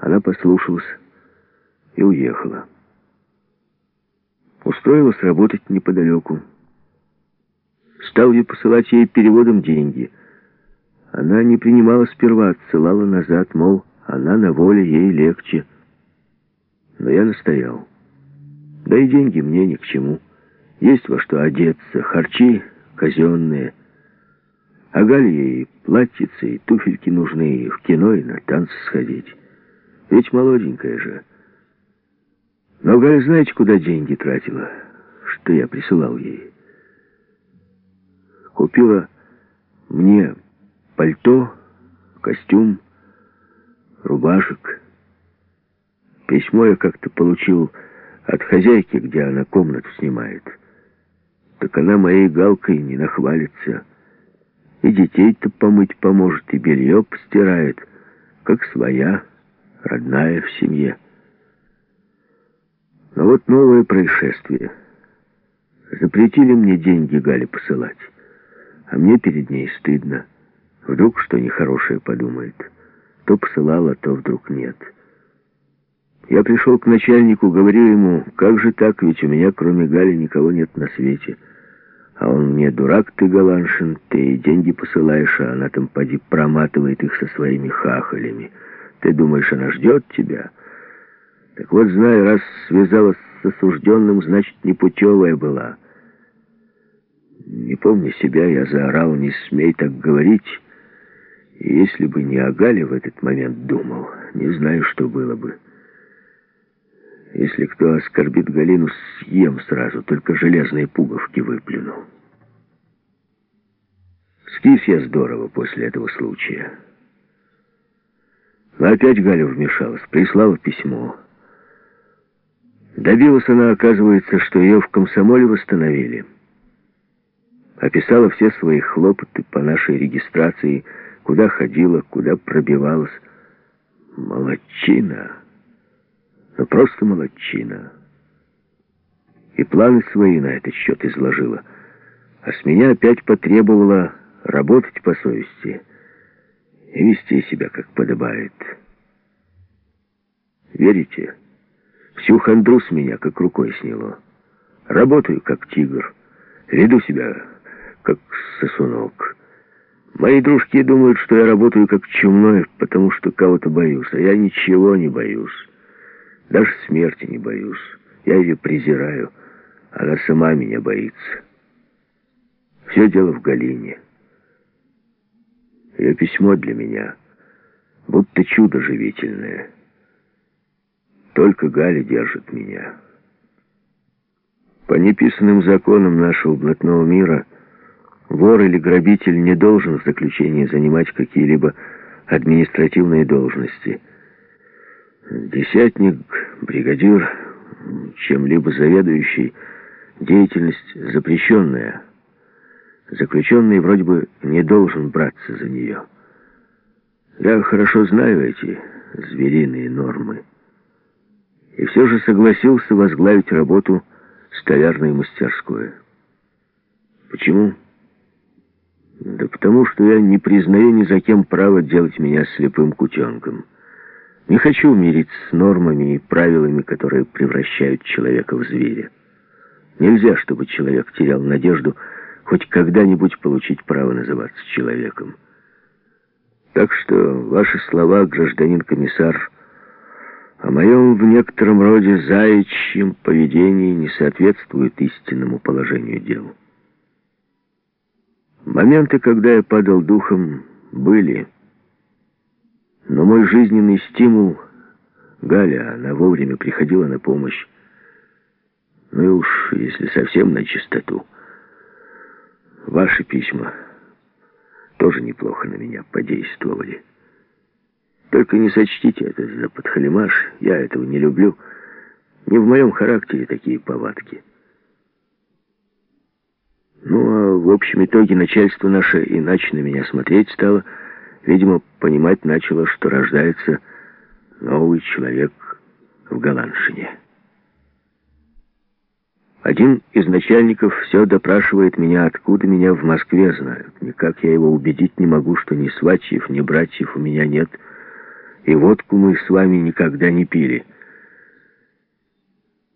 Она послушалась и уехала. Устроилась работать неподалеку. Стал я посылать ей переводом деньги. Она не принимала сперва, отсылала назад, мол, она на воле, ей легче. Но я настоял. Да и деньги мне ни к чему. Есть во что одеться, харчи казенные. А Гале и платьице, и туфельки нужны, и в кино, и на танцы сходить. Ведь молоденькая же. Но Галя знаете, куда деньги тратила, что я присылал ей? Купила мне пальто, костюм, рубашек. Письмо я как-то получил от хозяйки, где она комнату снимает. Так она моей галкой не нахвалится. И детей-то помыть поможет, и белье постирает, как своя, родная в семье. Но вот новое происшествие. Запретили мне деньги Гале посылать, а мне перед ней стыдно. Вдруг что нехорошее подумает. То посылала, то вдруг нет. Я пришел к начальнику, говорю ему, как же так, ведь у меня кроме Гали никого нет на свете. А он мне, дурак ты, Галаншин, ты деньги посылаешь, а она там поди проматывает их со своими хахалями. Ты думаешь, она ждет тебя? Так вот, знаю, раз связалась с осужденным, значит, непутевая была. Не помню себя, я заорал, не смей так говорить. И если бы не о в этот момент думал, не знаю, что было бы. Если кто оскорбит Галину, съем сразу, только железные пуговки выплюну. Скис я здорово после этого случая. Опять Галя вмешалась, прислала письмо. Добилась она, оказывается, что ее в комсомоле восстановили. Описала все свои хлопоты по нашей регистрации, куда ходила, куда пробивалась. Молодчина. Ну, просто молодчина. И планы свои на этот счет изложила. А с меня опять потребовала работать по совести и вести себя, как подобает. Верите? Всю хандру с меня как рукой сняло. Работаю, как тигр. Веду себя, как сосунок. Мои дружки думают, что я работаю как чумной, потому что кого-то боюсь, а я ничего не боюсь. Даже смерти не боюсь. Я ее презираю. Она сама меня боится. Все дело в Галине. Ее письмо для меня будто чудо живительное. Только Галя держит меня. По неписанным законам нашего блатного мира вор или грабитель не должен в заключении занимать какие-либо административные должности. Десятник, бригадир, чем-либо заведующий, деятельность запрещенная – Заключенный вроде бы не должен браться за нее. Я хорошо знаю эти звериные нормы. И все же согласился возглавить работу столярной мастерской. Почему? Да потому что я не признаю ни за кем право делать меня слепым кутенком. Не хочу мириться с нормами и правилами, которые превращают человека в зверя. Нельзя, чтобы человек терял надежду хоть когда-нибудь получить право называться человеком. Так что ваши слова, гражданин комиссар, о моем в некотором роде заячьем поведении не соответствуют истинному положению дел. Моменты, когда я падал духом, были, но мой жизненный стимул, Галя, она вовремя приходила на помощь, ну и уж, если совсем на чистоту, Ваши письма тоже неплохо на меня подействовали. Только не сочтите это за подхалимаш, я этого не люблю. Не в моем характере такие повадки. Ну, а в общем итоге начальство наше иначе на меня смотреть стало. Видимо, понимать начало, что рождается новый человек в Голландшине. Один из начальников все допрашивает меня, откуда меня в Москве знают. Никак я его убедить не могу, что ни сватьев, ни братьев у меня нет. И водку мы с вами никогда не пили.